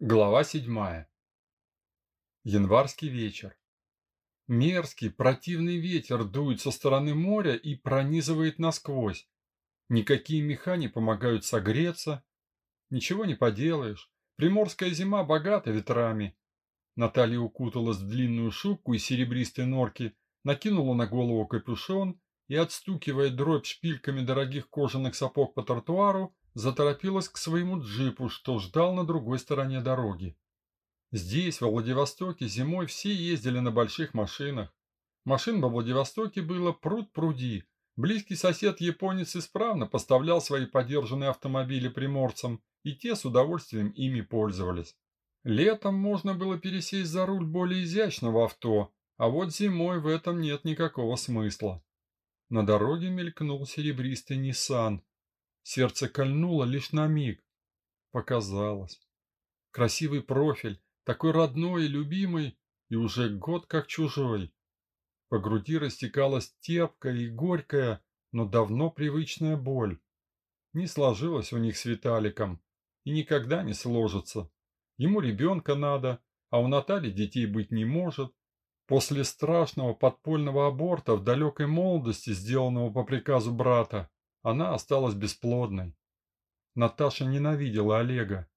Глава седьмая. Январский вечер. Мерзкий, противный ветер дует со стороны моря и пронизывает насквозь. Никакие меха не помогают согреться. Ничего не поделаешь. Приморская зима богата ветрами. Наталья укуталась в длинную шубку из серебристой норки, накинула на голову капюшон и, отстукивая дробь шпильками дорогих кожаных сапог по тротуару, заторопилась к своему джипу, что ждал на другой стороне дороги. Здесь, во Владивостоке, зимой все ездили на больших машинах. Машин во Владивостоке было пруд-пруди. Близкий сосед-японец исправно поставлял свои подержанные автомобили приморцам, и те с удовольствием ими пользовались. Летом можно было пересесть за руль более изящного авто, а вот зимой в этом нет никакого смысла. На дороге мелькнул серебристый Ниссан, Сердце кольнуло лишь на миг. Показалось. Красивый профиль, такой родной и любимый, и уже год как чужой. По груди растекалась терпкая и горькая, но давно привычная боль. Не сложилось у них с Виталиком, и никогда не сложится. Ему ребенка надо, а у Натальи детей быть не может. После страшного подпольного аборта в далекой молодости, сделанного по приказу брата, она осталась бесплодной. Наташа ненавидела Олега,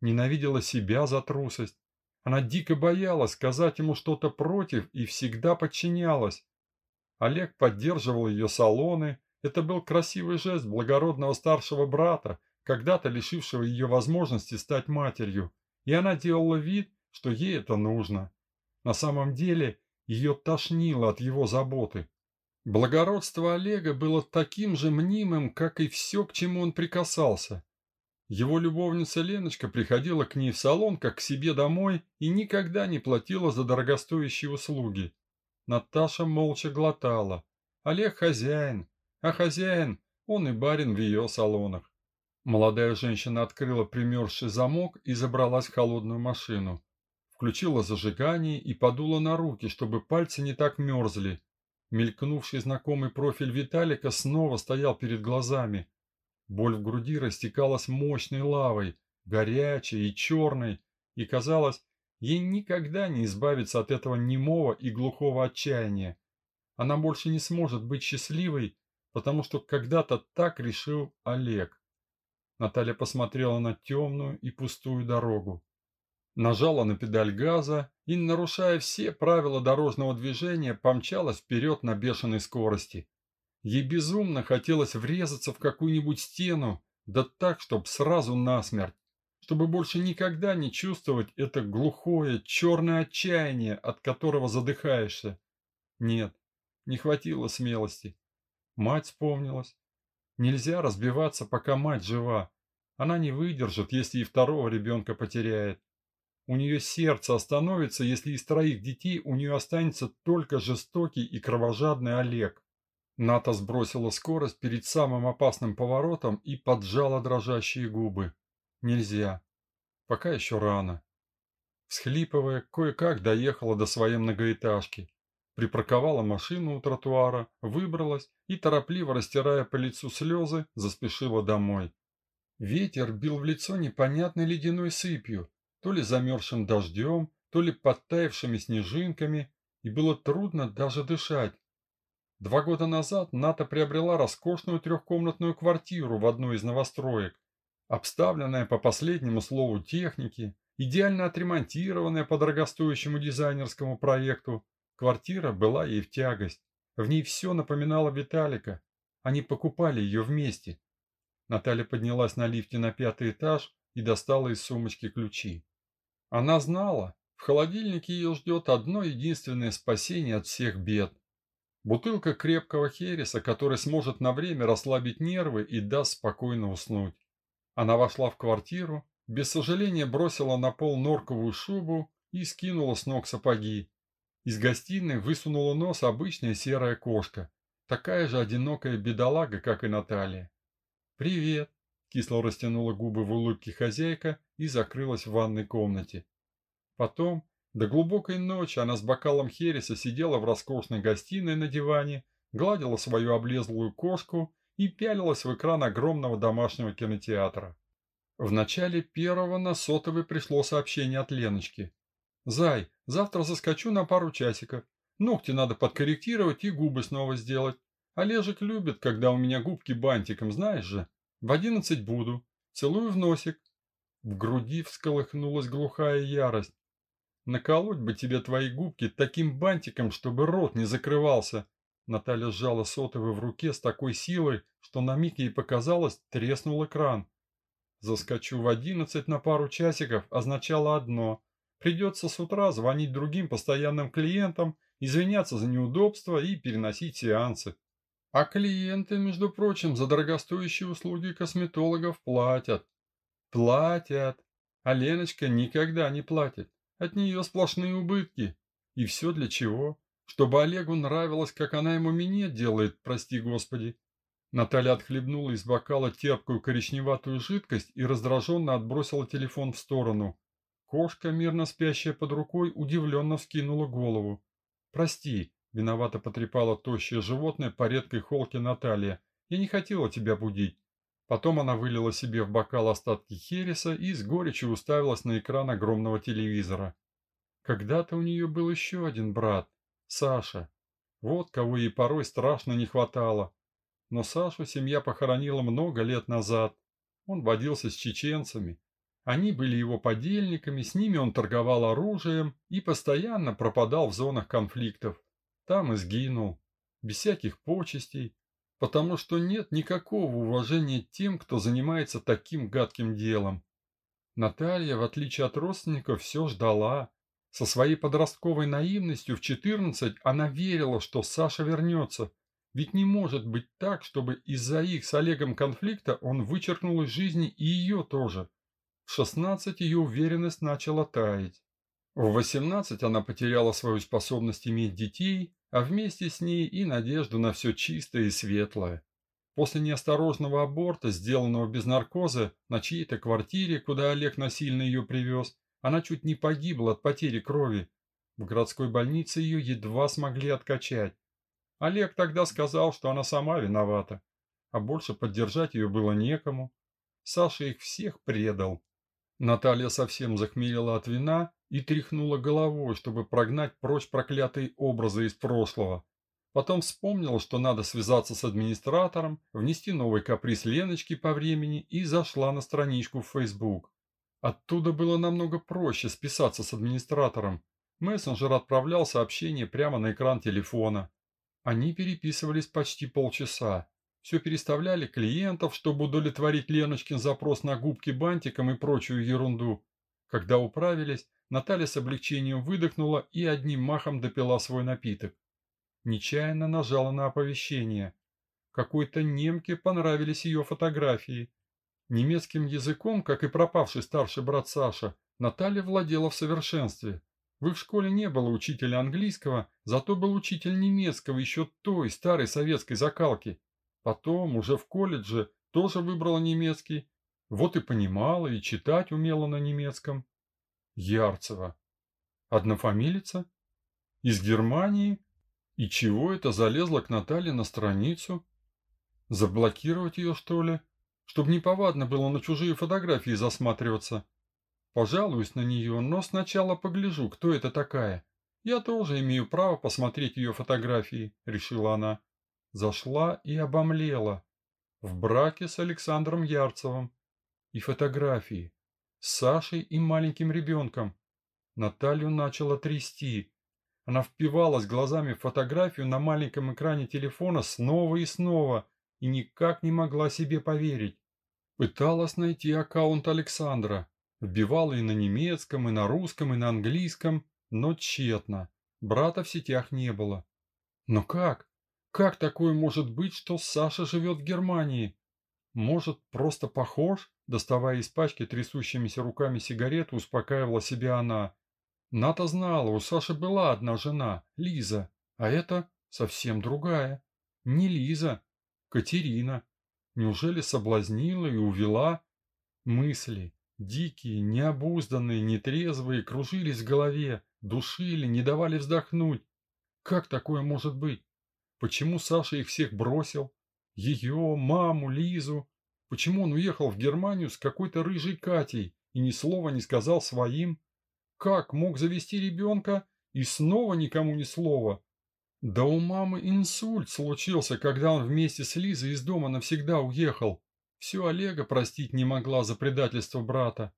ненавидела себя за трусость. Она дико боялась сказать ему что-то против и всегда подчинялась. Олег поддерживал ее салоны. Это был красивый жест благородного старшего брата, когда-то лишившего ее возможности стать матерью. И она делала вид, что ей это нужно. На самом деле ее тошнило от его заботы. Благородство Олега было таким же мнимым, как и все, к чему он прикасался. Его любовница Леночка приходила к ней в салон, как к себе домой, и никогда не платила за дорогостоящие услуги. Наташа молча глотала. Олег хозяин, а хозяин, он и барин в ее салонах. Молодая женщина открыла примерзший замок и забралась в холодную машину. Включила зажигание и подула на руки, чтобы пальцы не так мерзли, Мелькнувший знакомый профиль Виталика снова стоял перед глазами. Боль в груди растекалась мощной лавой, горячей и черной, и казалось, ей никогда не избавиться от этого немого и глухого отчаяния. Она больше не сможет быть счастливой, потому что когда-то так решил Олег. Наталья посмотрела на темную и пустую дорогу нажала на педаль газа и, нарушая все правила дорожного движения, помчалась вперед на бешеной скорости. Ей безумно хотелось врезаться в какую-нибудь стену, да так, чтобы сразу насмерть, чтобы больше никогда не чувствовать это глухое, черное отчаяние, от которого задыхаешься. Нет, не хватило смелости. Мать вспомнилась. Нельзя разбиваться, пока мать жива. Она не выдержит, если и второго ребенка потеряет. У нее сердце остановится, если из троих детей у нее останется только жестокий и кровожадный Олег. Ната сбросила скорость перед самым опасным поворотом и поджала дрожащие губы. Нельзя. Пока еще рано. Всхлипывая, кое-как доехала до своей многоэтажки. Припарковала машину у тротуара, выбралась и, торопливо растирая по лицу слезы, заспешила домой. Ветер бил в лицо непонятной ледяной сыпью, то ли замерзшим дождем, то ли подтаявшими снежинками, и было трудно даже дышать. Два года назад Ната приобрела роскошную трехкомнатную квартиру в одной из новостроек, обставленная по последнему слову техники, идеально отремонтированная по дорогостоящему дизайнерскому проекту. Квартира была ей в тягость. В ней все напоминало Виталика. Они покупали ее вместе. Наталья поднялась на лифте на пятый этаж и достала из сумочки ключи. Она знала, в холодильнике ее ждет одно единственное спасение от всех бед. Бутылка крепкого хереса, который сможет на время расслабить нервы и даст спокойно уснуть. Она вошла в квартиру, без сожаления бросила на пол норковую шубу и скинула с ног сапоги. Из гостиной высунула нос обычная серая кошка, такая же одинокая бедолага, как и Наталья. «Привет!» Кисло растянула губы в улыбке хозяйка и закрылась в ванной комнате. Потом, до глубокой ночи, она с бокалом хереса сидела в роскошной гостиной на диване, гладила свою облезлую кошку и пялилась в экран огромного домашнего кинотеатра. В начале первого на сотовый пришло сообщение от Леночки. «Зай, завтра заскочу на пару часиков. Ногти надо подкорректировать и губы снова сделать. Олежек любит, когда у меня губки бантиком, знаешь же. В одиннадцать буду. Целую в носик». В груди всколыхнулась глухая ярость. «Наколоть бы тебе твои губки таким бантиком, чтобы рот не закрывался». Наталья сжала сотовый в руке с такой силой, что на миг ей показалось, треснул экран. Заскочу в одиннадцать на пару часиков означало одно. Придется с утра звонить другим постоянным клиентам, извиняться за неудобства и переносить сеансы. А клиенты, между прочим, за дорогостоящие услуги косметологов платят. Платят. А Леночка никогда не платит. От нее сплошные убытки. И все для чего? Чтобы Олегу нравилось, как она ему минет делает, прости господи. Наталья отхлебнула из бокала терпкую коричневатую жидкость и раздраженно отбросила телефон в сторону. Кошка, мирно спящая под рукой, удивленно вскинула голову. «Прости», — виновато потрепала тощее животное по редкой холке Наталья. «Я не хотела тебя будить». Потом она вылила себе в бокал остатки хереса и с горечью уставилась на экран огромного телевизора. Когда-то у нее был еще один брат, Саша. Вот кого ей порой страшно не хватало. Но Сашу семья похоронила много лет назад. Он водился с чеченцами. Они были его подельниками, с ними он торговал оружием и постоянно пропадал в зонах конфликтов. Там и сгинул. Без всяких почестей. Потому что нет никакого уважения тем, кто занимается таким гадким делом. Наталья, в отличие от родственников, все ждала. Со своей подростковой наивностью в 14 она верила, что Саша вернется, ведь не может быть так, чтобы из-за их с Олегом конфликта он вычеркнул из жизни и ее тоже. В 16 ее уверенность начала таять. В 18 она потеряла свою способность иметь детей, а вместе с ней и надежду на все чистое и светлое. После неосторожного аборта, сделанного без наркоза, на чьей-то квартире, куда Олег насильно ее привез, она чуть не погибла от потери крови. В городской больнице ее едва смогли откачать. Олег тогда сказал, что она сама виновата, а больше поддержать ее было некому. Саша их всех предал. Наталья совсем захмелела от вина и тряхнула головой, чтобы прогнать прочь проклятые образы из прошлого. Потом вспомнила, что надо связаться с администратором, внести новый каприз Леночки по времени и зашла на страничку в Facebook. Оттуда было намного проще списаться с администратором. Мессенджер отправлял сообщение прямо на экран телефона. Они переписывались почти полчаса. Все переставляли клиентов, чтобы удовлетворить Леночкин запрос на губки бантиком и прочую ерунду. Когда управились, Наталья с облегчением выдохнула и одним махом допила свой напиток. Нечаянно нажала на оповещение. Какой-то немке понравились ее фотографии. Немецким языком, как и пропавший старший брат Саша, Наталья владела в совершенстве. В их школе не было учителя английского, зато был учитель немецкого еще той старой советской закалки. Потом, уже в колледже, тоже выбрала немецкий. Вот и понимала, и читать умела на немецком. Ярцева. Однофамилица? Из Германии? И чего это залезла к Наталье на страницу? Заблокировать ее, что ли? Чтоб неповадно было на чужие фотографии засматриваться. Пожалуюсь на нее, но сначала погляжу, кто это такая. Я тоже имею право посмотреть ее фотографии, решила она. Зашла и обомлела. В браке с Александром Ярцевым. И фотографии. С Сашей и маленьким ребенком. Наталью начала трясти. Она впивалась глазами в фотографию на маленьком экране телефона снова и снова и никак не могла себе поверить. Пыталась найти аккаунт Александра, Вбивала и на немецком, и на русском, и на английском, но тщетно. Брата в сетях не было. Но как? Как такое может быть, что Саша живет в Германии? Может, просто похож? Доставая из пачки трясущимися руками сигарету, успокаивала себя она. Ната знала, у Саши была одна жена, Лиза, а это совсем другая. Не Лиза, Катерина. Неужели соблазнила и увела? Мысли, Дикие, необузданные, нетрезвые, кружились в голове, душили, не давали вздохнуть. Как такое может быть? Почему Саша их всех бросил? Ее, маму, Лизу? Почему он уехал в Германию с какой-то рыжей Катей и ни слова не сказал своим? Как мог завести ребенка и снова никому ни слова? Да у мамы инсульт случился, когда он вместе с Лизой из дома навсегда уехал. Все Олега простить не могла за предательство брата.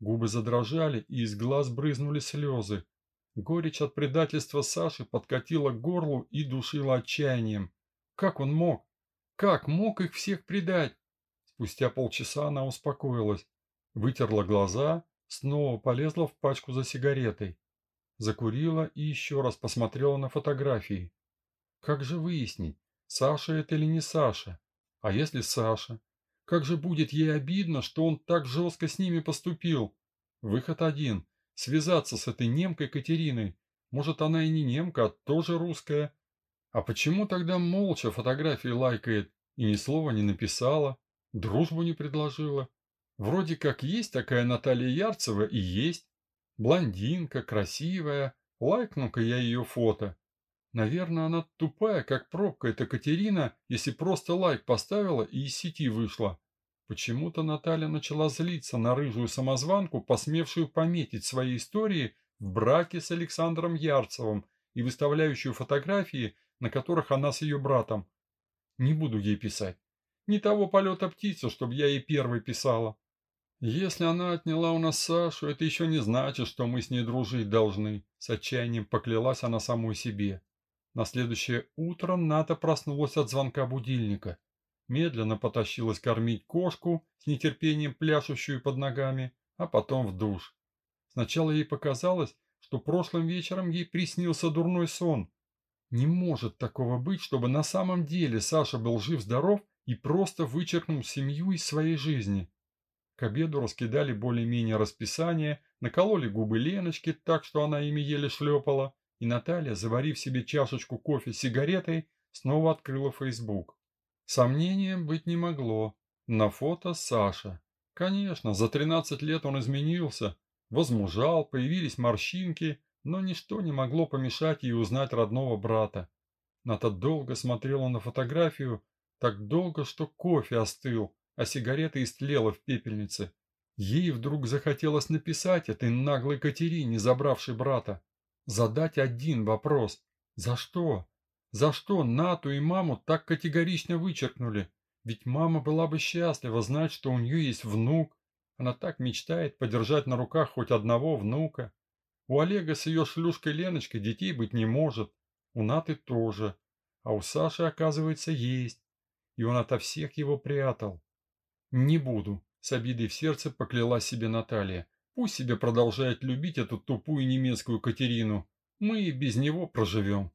Губы задрожали, и из глаз брызнули слезы. Горечь от предательства Саши подкатила к горлу и душила отчаянием. Как он мог? Как мог их всех предать? Спустя полчаса она успокоилась, вытерла глаза, снова полезла в пачку за сигаретой. Закурила и еще раз посмотрела на фотографии. Как же выяснить, Саша это или не Саша? А если Саша? Как же будет ей обидно, что он так жестко с ними поступил? Выход один – связаться с этой немкой Катериной. Может, она и не немка, а тоже русская. А почему тогда молча фотографии лайкает и ни слова не написала, дружбу не предложила? Вроде как есть такая Наталья Ярцева и есть. Блондинка, красивая. Лайкну-ка я ее фото. Наверное, она тупая, как пробка эта Катерина, если просто лайк поставила и из сети вышла. Почему-то Наталья начала злиться на рыжую самозванку, посмевшую пометить свои истории в браке с Александром Ярцевым и выставляющую фотографии, на которых она с ее братом. Не буду ей писать. Не того полета птица, чтобы я ей первой писала. Если она отняла у нас Сашу, это еще не значит, что мы с ней дружить должны. С отчаянием поклялась она самой себе. На следующее утро Ната проснулась от звонка будильника. Медленно потащилась кормить кошку, с нетерпением пляшущую под ногами, а потом в душ. Сначала ей показалось, что прошлым вечером ей приснился дурной сон. Не может такого быть, чтобы на самом деле Саша был жив-здоров и просто вычеркнул семью из своей жизни. К обеду раскидали более-менее расписание, накололи губы Леночки так, что она ими еле шлепала, и Наталья, заварив себе чашечку кофе с сигаретой, снова открыла Фейсбук. Сомнения быть не могло. На фото Саша. Конечно, за 13 лет он изменился, возмужал, появились морщинки, но ничто не могло помешать ей узнать родного брата. Ната долго смотрела на фотографию, так долго, что кофе остыл, а сигарета истлела в пепельнице. Ей вдруг захотелось написать этой наглой Катерине, забравшей брата. Задать один вопрос. За что? За что Нату и маму так категорично вычеркнули? Ведь мама была бы счастлива знать, что у нее есть внук. Она так мечтает подержать на руках хоть одного внука. У Олега с ее шлюшкой Леночкой детей быть не может. У Наты тоже. А у Саши, оказывается, есть. И он ото всех его прятал. «Не буду», — с обидой в сердце покляла себе Наталья. «Пусть себе продолжает любить эту тупую немецкую Катерину. Мы и без него проживем».